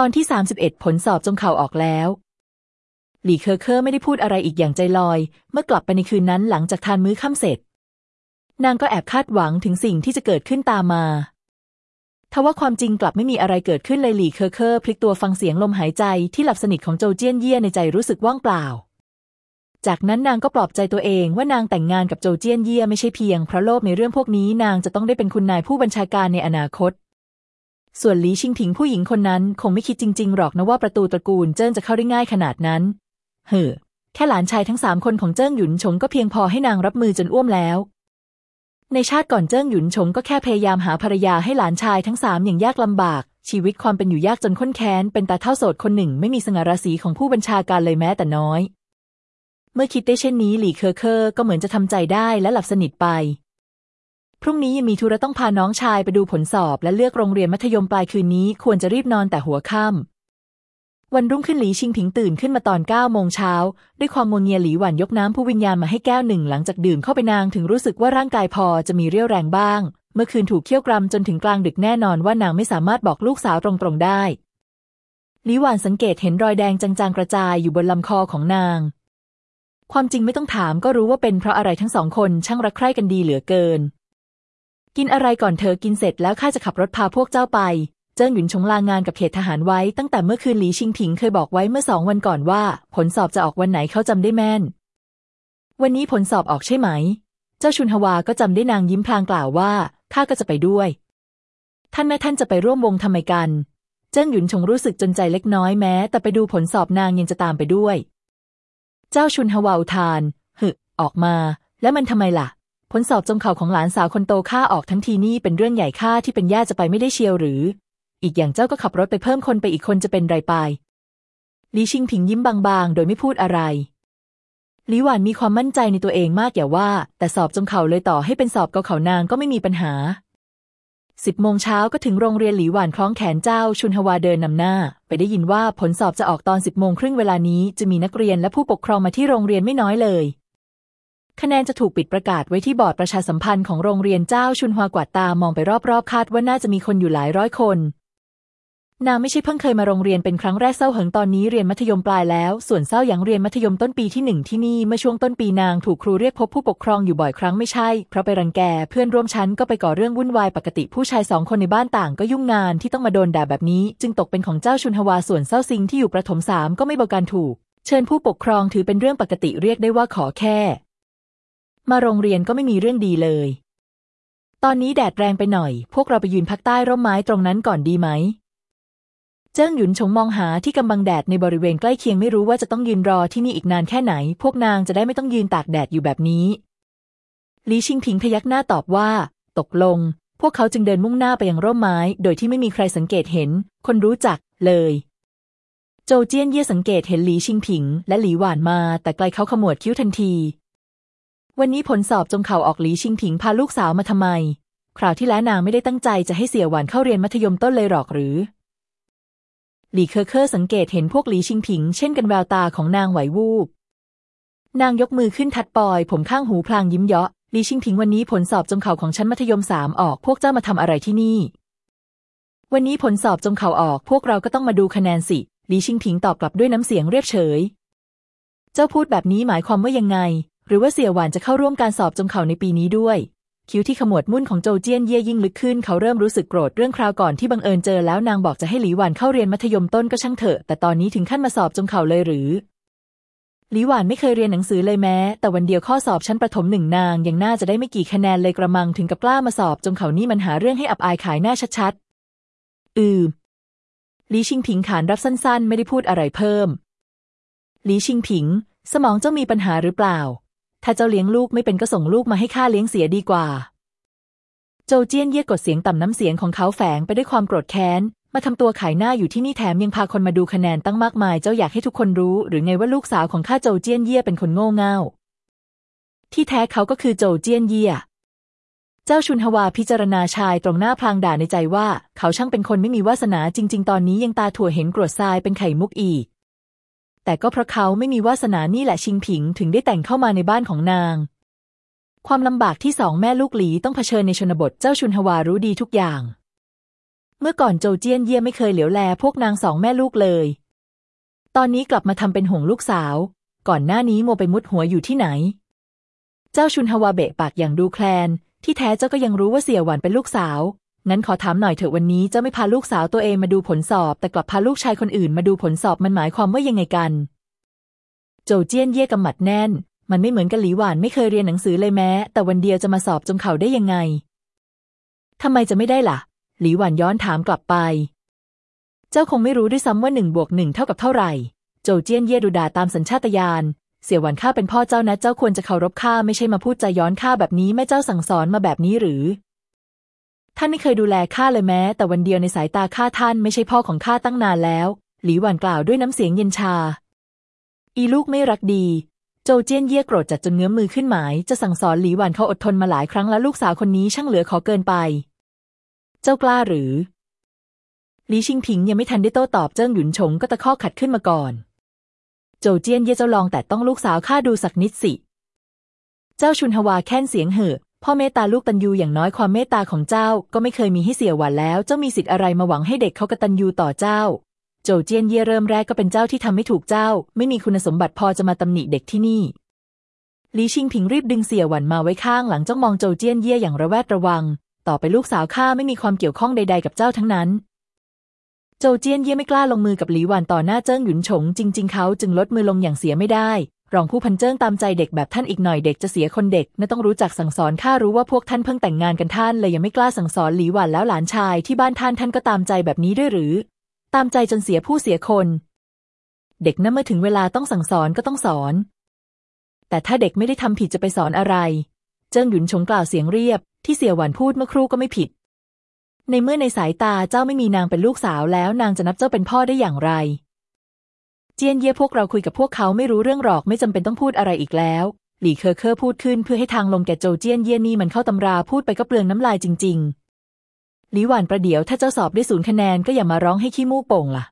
ตอนที่ 31 ผลสอบจงเข่าออกแล้ว หลี่เคอเคอร์ไม่ได้พูดอะไรอีกอย่างใจลอย เมื่อกลับไปในคืนนั้นหลังจากทานมื้อค่ำเสร็จ นางก็แอบคาดหวังถึงสิ่งที่จะเกิดขึ้นตามมาทว่าความจริงกลับไม่มีอะไรเกิดขึ้นเลยหลี่เคอเคอร์พลิกตัวฟังเสียงลมหายใจที่หลับสนิทของโจเจี้ยนเย่ในใจรู้สึกว่างเปล่า จากนั้นนางก็ปลอบใจตัวเองว่านางแต่งงานกับโจเจี้ยนเย่ไม่ใช่เพียงเพราะโลภในเรื่องพวกนี้นางจะต้องได้เป็นคุณนายผู้บัญชาการในอนาคต ส่วนหลีชิงถิงผู้หญิงคนนั้น คงไม่คิดจริง ๆ หรอกนะว่าประตูตระกูลเจิ้นจะเข้าได้ง่ายขนาดนั้นเฮ้อแค่หลานชายทั้งสามคนของเจิ้งหยุนชงก็เพียงพอให้นางรับมือจนอ้วมแล้ว ในชาติก่อนเจิ้งหยุนชงก็แค่พยายามหาภรรยาให้หลานชายทั้งสามอย่างยากลำบาก ชีวิตความเป็นอยู่ยากจนข้นแค้น เป็นตาเท่าโสดคนหนึ่งไม่มีสง่าราศีของผู้บัญชาการเลยแม้แต่น้อย เมื่อคิดได้เช่นนี้หลี่เคอเคอร์ก็เหมือนจะทำใจได้และหลับสนิทไป พรุ่งนี้ยังมีธุระต้องพาน้องชายไปดูผลสอบและเลือกโรงเรียนมัธยมปลายคืนนี้ควรจะรีบนอนแต่หัวค่ำวันรุ่งขึ้นหลีชิงผิงตื่นขึ้นมาตอนเก้าโมงเช้าด้วยความงวงเงียหลีหวันยกน้ำผู้วิญญาณมาให้แก้วหนึ่งหลังจากดื่มเข้าไปนางถึงรู้สึกว่าร่างกายพอจะมีเรี่ยวแรงบ้าง เมื่อคืนถูกเคี่ยวกรำจนถึงกลางดึกแน่นอนว่านางไม่สามารถบอกลูกสาวตรงๆได้หลีหวันสังเกตเห็นรอยแดงจางๆกระจายอยู่บนลำคอของนาง ความจริงไม่ต้องถามก็รู้ว่าเป็นเพราะอะไรทั้งสองคนช่างรักใคร่กันดีเหลือเกิน กินอะไรก่อนเธอกินเสร็จแล้วข้าจะขับรถพาพวกเจ้าไป เจิ้งหยุนชงลางานกับเขตทหารไว้ตั้งแต่เมื่อคืนหลีชิงผิงเคยบอกไว้เมื่อสองวันก่อนว่า ผลสอบจะออกวันไหนเขาจำได้แม่น วันนี้ผลสอบออกใช่ไหม เจ้าชุนฮวาก็จำได้นางยิ้มพลางกล่าวว่าข้าก็จะไปด้วย ท่านแม่ท่านจะไปร่วมวงทำไมกัน เจิ้งหยุนชงรู้สึกจนใจเล็กน้อยแม้ แต่ไปดูผลสอบนางยังจะตามไปด้วย เจ้าชุนฮวาอุทาน หึ ออกมา แล้วมันทำไมล่ะ ผลสอบจงเข่าของหลานสาวคนโตข้าออกทั้งทีนี่เป็นเรื่องใหญ่ข้าที่เป็นญาติจะไปไม่ได้เชียวหรือ อีกอย่างเจ้าก็ขับรถไปเพิ่มคนไปอีกคนจะเป็นไรไปลีชิงผิงยิ้มบางๆ โดยไม่พูดอะไรลีหวานมีความมั่นใจในตัวเองมากอย่าว่า แต่สอบจงเข่าเลยต่อให้เป็นสอบเกาเขานางก็ไม่มีปัญหาสิบโมงเช้าก็ถึงโรงเรียนหลีหวานคล้องแขนเจ้าชุนฮวาเดินนำหน้า ไปได้ยินว่าผลสอบจะออกตอนสิบโมงครึ่งเวลานี้จะมีนักเรียนและผู้ปกครองมาที่โรงเรียนไม่น้อยเลย คะแนนจะถูกปิดประกาศไว้ที่บอร์ดประชาสัมพันธ์ของโรงเรียนเจ้าชุนฮวากวาดตามองไปรอบๆคาดว่าน่าจะมีคนอยู่หลายร้อยคน นางไม่ใช่เพิ่งเคยมาโรงเรียนเป็นครั้งแรกเศร้าเหิงตอนนี้เรียนมัธยมปลายแล้ว ส่วนเศร้ายังเรียนมัธยมต้นปีที่หนึ่งที่นี่เมื่อช่วงต้นปีนางถูกครูเรียกพบผู้ปกครองอยู่บ่อยครั้งไม่ใช่ เพราะไปรังแกเพื่อนร่วมชั้นก็ไปก่อเรื่องวุ่นวายปกติผู้ชายสองคนในบ้านต่างก็ยุ่งงานที่ต้องมาโดนด่าแบบนี้ จึงตกเป็นของเจ้าชุนฮวาส่วนเศร้าซิงที่อยู่ประถมสามก็ไม่เบาการถูก เชิญผู้ปกครองถือเป็นเรื่องปกติเรียกได้ว่าขอแค่ มาโรงเรียนก็ไม่มีเรื่องดีเลย ตอนนี้แดดแรงไปหน่อย พวกเราไปยืนพักใต้ร่มไม้ตรงนั้นก่อนดีไหม เจิ้งหยุนชงมองหาที่กำบังแดดในบริเวณใกล้เคียงไม่รู้ว่าจะต้องยืนรอที่นี่อีกนานแค่ไหน พวกนางจะได้ไม่ต้องยืนตากแดดอยู่แบบนี้ลีชิงพิงพยักหน้าตอบว่า ตกลง พวกเขาจึงเดินมุ่งหน้าไปยังร่มไม้ โดยที่ไม่มีใครสังเกตเห็น คนรู้จักเลยโจเจี้ยนเย่สังเกตเห็นหลีชิงผิง และหลีหวานมา แต่ไกลเขาขมวดคิ้วทันที วันนี้ผลสอบจงเข่าออกหลีชิงผิงพาลูกสาวมาทำไม คราวที่แล้วนางไม่ได้ตั้งใจจะให้เสี่ยวหวานเข้าเรียนมัธยมต้นเลยหรอกหรือ หลีเคอเคอสังเกตเห็นพวกหลีชิงผิง เช่นกันแววตาของนางไหววูบ นางยกมือขึ้นทัดปอย ผมข้างหูพลางยิ้มเยาะหลีชิงผิงวันนี้ผลสอบจงเข่าของชั้นมัธยมสามออก พวกเจ้ามาทำอะไรที่นี่ วันนี้ผลสอบจงเข่าออก พวกเราก็ต้องมาดูคะแนนสิหลีชิงผิงตอบกลับด้วยน้ำเสียงเรียบเฉย เจ้าพูดแบบนี้หมายความว่ายังไง หรือว่าเสี่ยหวานจะเข้าร่วมการสอบจงเข่าในปีนี้ด้วย คิ้วที่ขมวดมุ่นของโจเจี้ยนเย่ยิ่งลึกขึ้น เขาเริ่มรู้สึกโกรธเรื่องคราวก่อนที่บังเอิญเจอแล้วนางบอกจะให้หลีหวานเข้าเรียนมัธยมต้นก็ช่างเถอะ แต่ตอนนี้ถึงขั้นมาสอบจงเข่าเลยหรือ หลีหวานไม่เคยเรียนหนังสือเลยแม้ แต่วันเดียวข้อสอบชั้นประถมหนึ่งนางยังน่าจะได้ไม่กี่คะแนนเลยกระมังถึงกับกล้ามาสอบจงเข่านี่มันหาเรื่องให้อับอายขายหน้าชัดๆ อือหลีชิงผิงขานรับสั้นๆ ไม่ได้พูดอะไรเพิ่มหลีชิงผิง สมองเจ้ามีปัญหาหรือเปล่า ถ้าเจ้าเลี้ยงลูกไม่เป็นก็ส่งลูกมาให้ข้าเลี้ยงเสียดีกว่า โจเจี้ยนเย่กดเสียงต่ำน้ำเสียงของเขาแฝงไปด้วยความโกรธแค้น มาทำตัวขายหน้าอยู่ที่นี่แถมยังพาคนมาดูคะแนนตั้งมากมาย เจ้าอยากให้ทุกคนรู้ หรือไงว่าลูกสาวของข้าโจเจี้ยนเย่เป็นคนโง่เง่า ที่แท้เขาก็คือโจเจี้ยนเย่เจ้าชุนฮวาพิจารณาชายตรงหน้าพลางด่าในใจว่า เขาช่างเป็นคนไม่มีวาสนาจริง ๆ ตอนนี้ยังตาถั่วเห็นกรวดทรายเป็นไข่มุกอีก แต่ก็เพราะเขาไม่มีวาสนานี่แหละชิงผิงถึงได้แต่งเข้ามาในบ้านของนาง ความลำบากที่สองแม่ลูกหลีต้องเผชิญในชนบทเจ้าชุนฮวารู้ดีทุกอย่าง เมื่อก่อนโจเจี้ยนเย่ไม่เคยเหลียวแลพวกนางสองแม่ลูกเลย ตอนนี้กลับมาทำเป็นห่วงลูกสาว ก่อนหน้านี้โมไปมุดหัวอยู่ที่ไหน เจ้าชุนฮวาเบะปากอย่างดูแคลน ที่แท้เจ้าก็ยังรู้ว่าเสี่ยหวานเป็นลูกสาว งั้นขอถามหน่อยเถอะวันนี้เจ้าไม่พาลูกสาวตัวเองมาดูผลสอบ แต่กลับพาลูกชายคนอื่นมาดูผลสอบมันหมายความว่ายังไงกัน โจเจี้ยนเย่กำมัดแน่น มันไม่เหมือนกับหลีหวานไม่เคยเรียนหนังสือเลยแม้ แต่วันเดียวจะมาสอบจงเข่าได้ยังไงทำไมจะไม่ได้ล่ะ หลีหวานย้อนถามกลับไป เจ้าคงไม่รู้ด้วยซ้ำว่าหนึ่งบวกหนึ่งเท่ากับเท่าไหร่ โจเจี้ยนเย่ดูด่าตามสัญชาตญาณเสี่ยหวันข้าเป็นพ่อเจ้านะเจ้าควรจะเคารพข้าไม่ใช่มาพูดใจย้อนข้าแบบนี้แม่เจ้าสั่งสอนมาแบบนี้หรือานไม่เคยดูแลข้าเลยแม้ แต่วันเดียวในสายตาข้าท่านไม่ใช่พ่อของข้าตั้งนานแล้ว หลีหวันกล่าวด้วยน้ำเสียงเย็นชา อีลูกไม่รักดี โจเจี้ยนเย่โกรธจัดจนเงื้อมือขึ้นหมาย จะสั่งสอนหลีหวันเขาอดทนมาหลายครั้งแล้วลูกสาวคนนี้ช่างเหลือขอเกินไป เจ้ากล้าหรือหลีชิงผิงยังไม่ทันได้โต้ตอบเจิ้งหยุนฉงก็ตะคอกขัดขึ้นมาก่อน โจเจี้ยนเย่เจ้าลองแต่ต้องลูกสาวข้าดูสักนิดสิ เจ้าชุนฮวาแค้นเสียงเห่อ พ่อเมตตาลูกตันยูอย่างน้อยความเมตตาของเจ้าก็ไม่เคยมีให้เสียหวันแล้ว เจ้ามีสิทธิ์อะไรมาหวังให้เด็กเขากตันยูต่อเจ้า โจเจียนเย่เริ่มแรกก็เป็นเจ้าที่ทำไม่ถูกเจ้า ไม่มีคุณสมบัติพอจะมาตำหนิเด็กที่นี่ลีชิงผิงรีบดึงเสียหวันมาไว้ข้างหลังจ้องมองโจเจียนเย่อย่างระแวดระวัง ต่อไปลูกสาวข้าไม่มีความเกี่ยวข้องใด ๆ กับเจ้าทั้งนั้น โจเจียนเย่ไม่กล้าลงมือกับหลีหวันต่อหน้าเจิ้งหยุนฉงจริง ๆ เขาจึงลดมือลงอย่างเสียไม่ได้ รองผู้พันเจิ้งตามใจเด็กแบบท่านอีกหน่อยเด็กจะเสียคนเด็กน่าต้องรู้จักสั่งสอนข้ารู้ว่าพวกท่านเพิ่งแต่งงานกันท่านเลยยังไม่กล้าสั่งสอนหลีหวันแล้วหลานชายที่บ้านท่านท่านก็ตามใจแบบนี้ด้วยหรือ ตามใจจนเสียผู้เสียคน เด็กนั้นเมื่อถึงเวลาต้องสั่งสอนก็ต้องสอน แต่ถ้าเด็กไม่ได้ทำผิดจะไปสอนอะไร เจิ้งหยุนฉงกล่าวเสียงเรียบ ที่เสี่ยหวันพูดเมื่อครู่ก็ไม่ผิด ในเมื่อในสายตาเจ้าไม่มีนางเป็นลูกสาวแล้วนางจะนับเจ้าเป็นพ่อได้อย่างไร เจียนเย่พวกเราคุยกับพวกเขาไม่รู้เรื่องหรอกไม่จำเป็นต้องพูดอะไรอีกแล้ว หลี่เคอเคอพูดขึ้นเพื่อให้ทางลงแก่โจเจียนเย่นี่มันเข้าตำราพูดไปก็เปลืองน้ำลายจริง ๆ หลีหวานประเดี๋ยวถ้าเจ้าสอบได้ศูนย์คะแนนก็อย่ามาร้องให้ขี้มูกโป่งล่ะ